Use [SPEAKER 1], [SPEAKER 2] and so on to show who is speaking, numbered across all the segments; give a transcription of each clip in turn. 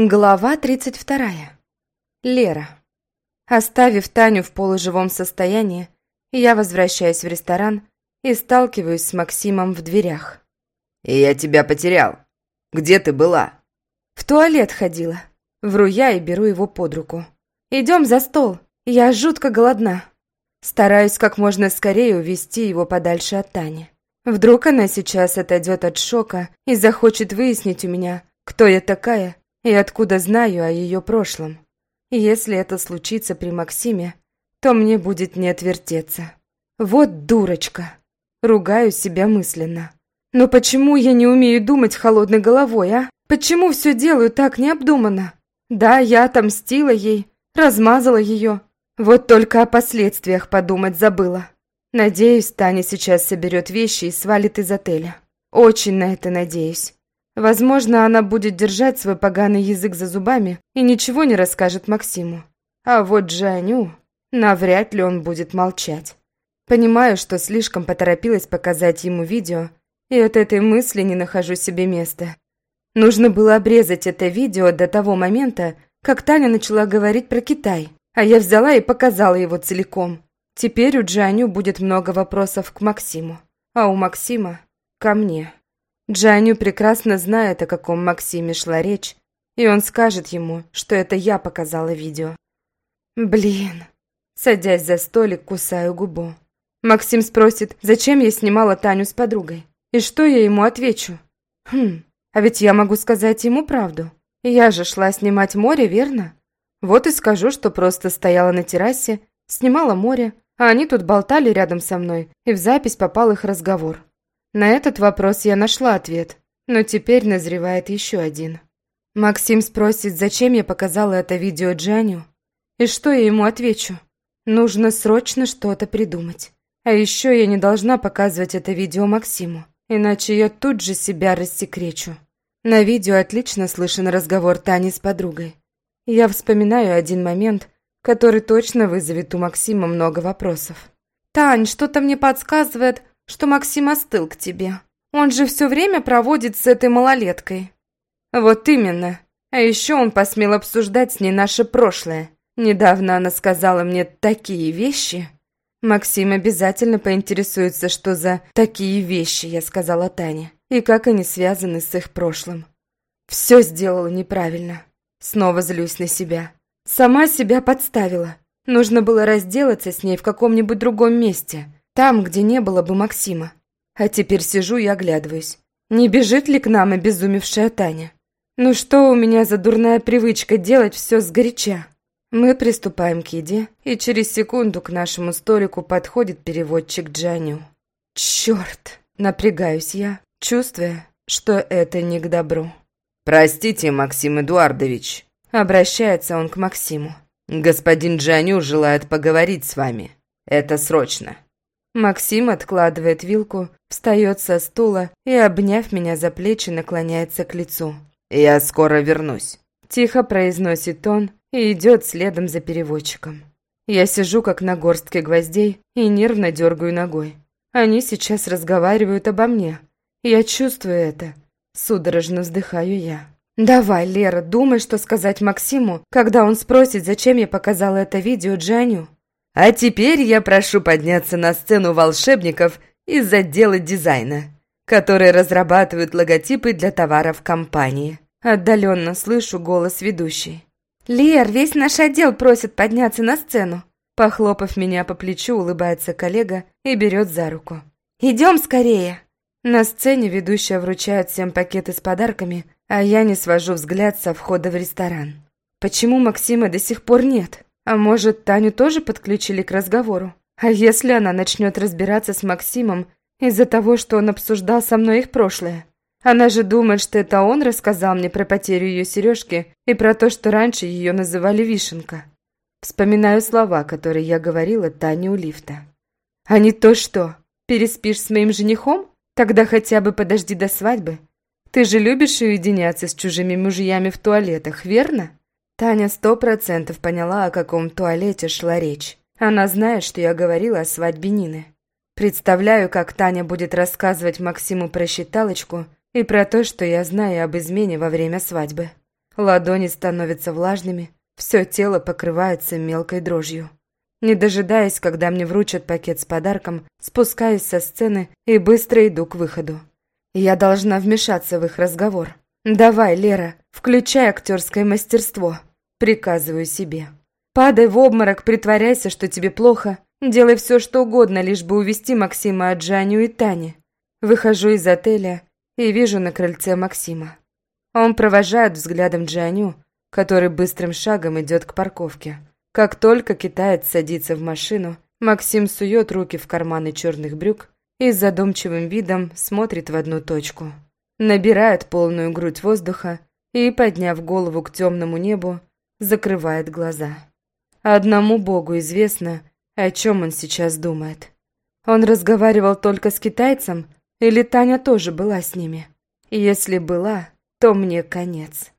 [SPEAKER 1] Глава 32. Лера. Оставив Таню в полуживом состоянии, я возвращаюсь в ресторан и сталкиваюсь с Максимом в дверях.
[SPEAKER 2] «Я тебя потерял. Где ты была?»
[SPEAKER 1] В туалет ходила. Вру я и беру его под руку. «Идем за стол. Я жутко голодна». Стараюсь как можно скорее увести его подальше от Тани. Вдруг она сейчас отойдет от шока и захочет выяснить у меня, кто я такая и откуда знаю о ее прошлом. Если это случится при Максиме, то мне будет не отвертеться. Вот дурочка. Ругаю себя мысленно. Но почему я не умею думать холодной головой, а? Почему все делаю так необдуманно? Да, я отомстила ей, размазала ее. Вот только о последствиях подумать забыла. Надеюсь, Таня сейчас соберет вещи и свалит из отеля. Очень на это надеюсь. Возможно, она будет держать свой поганый язык за зубами и ничего не расскажет Максиму. А вот Джаню, навряд ли он будет молчать. Понимаю, что слишком поторопилась показать ему видео, и от этой мысли не нахожу себе места. Нужно было обрезать это видео до того момента, как Таня начала говорить про Китай, а я взяла и показала его целиком. Теперь у Джаню будет много вопросов к Максиму, а у Максима – ко мне. Джаню прекрасно знает, о каком Максиме шла речь, и он скажет ему, что это я показала видео. Блин. Садясь за столик, кусаю губу. Максим спросит, зачем я снимала Таню с подругой. И что я ему отвечу? Хм, а ведь я могу сказать ему правду. Я же шла снимать море, верно? Вот и скажу, что просто стояла на террасе, снимала море, а они тут болтали рядом со мной, и в запись попал их разговор. На этот вопрос я нашла ответ, но теперь назревает еще один. Максим спросит, зачем я показала это видео Джаню, и что я ему отвечу. Нужно срочно что-то придумать. А еще я не должна показывать это видео Максиму, иначе я тут же себя рассекречу. На видео отлично слышен разговор Тани с подругой. Я вспоминаю один момент, который точно вызовет у Максима много вопросов. «Тань, что-то мне подсказывает, что Максим остыл к тебе. Он же все время проводит с этой малолеткой». «Вот именно. А еще он посмел обсуждать с ней наше прошлое. Недавно она сказала мне такие вещи». Максим обязательно поинтересуется, что за «такие вещи», я сказала Тане, и как они связаны с их прошлым. Все сделала неправильно. Снова злюсь на себя. Сама себя подставила. Нужно было разделаться с ней в каком-нибудь другом месте. Там, где не было бы Максима. А теперь сижу и оглядываюсь. Не бежит ли к нам обезумевшая Таня? Ну что у меня за дурная привычка делать все сгоряча? Мы приступаем к еде, и через секунду к нашему столику подходит переводчик Джаню. Черт! Напрягаюсь я, чувствуя, что это не к добру.
[SPEAKER 2] «Простите, Максим Эдуардович», —
[SPEAKER 1] обращается он к Максиму.
[SPEAKER 2] «Господин Джаню желает поговорить с вами. Это срочно».
[SPEAKER 1] Максим откладывает вилку, встает со стула и, обняв меня за плечи, наклоняется к лицу.
[SPEAKER 2] «Я скоро вернусь», –
[SPEAKER 1] тихо произносит он и идет следом за переводчиком. Я сижу как на горстке гвоздей и нервно дергаю ногой. Они сейчас разговаривают обо мне. Я чувствую это. Судорожно вздыхаю я. «Давай, Лера, думай, что сказать Максиму, когда он спросит, зачем я показала это видео Джаню».
[SPEAKER 2] А теперь я прошу подняться на сцену волшебников из отдела дизайна, которые разрабатывают логотипы для товаров компании.
[SPEAKER 1] Отдаленно слышу голос ведущей. «Лер, весь наш отдел просит подняться на сцену!» Похлопав меня по плечу, улыбается коллега и берет за руку. «Идем скорее!» На сцене ведущая вручает всем пакеты с подарками, а я не свожу взгляд со входа в ресторан. Почему Максима до сих пор нет? А может, Таню тоже подключили к разговору? А если она начнет разбираться с Максимом из-за того, что он обсуждал со мной их прошлое? Она же думает, что это он рассказал мне про потерю ее сережки и про то, что раньше ее называли Вишенка. Вспоминаю слова, которые я говорила Тане у лифта. А не то что, переспишь с моим женихом? Тогда хотя бы подожди до свадьбы. Ты же любишь уединяться с чужими мужьями в туалетах, верно? Таня сто процентов поняла, о каком туалете шла речь. Она знает, что я говорила о свадьбе Нины. Представляю, как Таня будет рассказывать Максиму про считалочку и про то, что я знаю об измене во время свадьбы. Ладони становятся влажными, все тело покрывается мелкой дрожью. Не дожидаясь, когда мне вручат пакет с подарком, спускаюсь со сцены и быстро иду к выходу. Я должна вмешаться в их разговор. «Давай, Лера, включай актерское мастерство», — приказываю себе. «Падай в обморок, притворяйся, что тебе плохо, делай все, что угодно, лишь бы увести Максима от Джаню и Тани». Выхожу из отеля и вижу на крыльце Максима. Он провожает взглядом Джаню, который быстрым шагом идет к парковке. Как только китаец садится в машину, Максим сует руки в карманы черных брюк и с задумчивым видом смотрит в одну точку. Набирает полную грудь воздуха и, подняв голову к темному небу, закрывает глаза. Одному Богу известно, о чем он сейчас думает. Он разговаривал только с китайцем, или Таня тоже была с ними? Если была, то мне конец.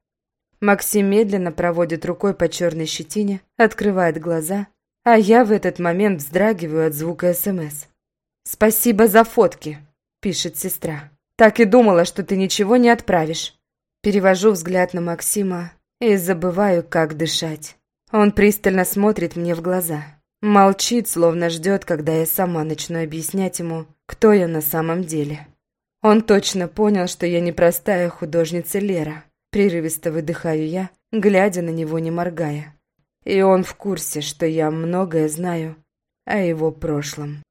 [SPEAKER 1] Максим медленно проводит рукой по черной щетине, открывает глаза, а я в этот момент вздрагиваю от звука СМС. «Спасибо за фотки», — пишет сестра. «Так и думала, что ты ничего не отправишь». Перевожу взгляд на Максима и забываю, как дышать. Он пристально смотрит мне в глаза. Молчит, словно ждет, когда я сама начну объяснять ему, кто я на самом деле. Он точно понял, что я не простая художница Лера. Прерывисто выдыхаю я, глядя на него, не моргая. И он в курсе, что я многое знаю о его прошлом.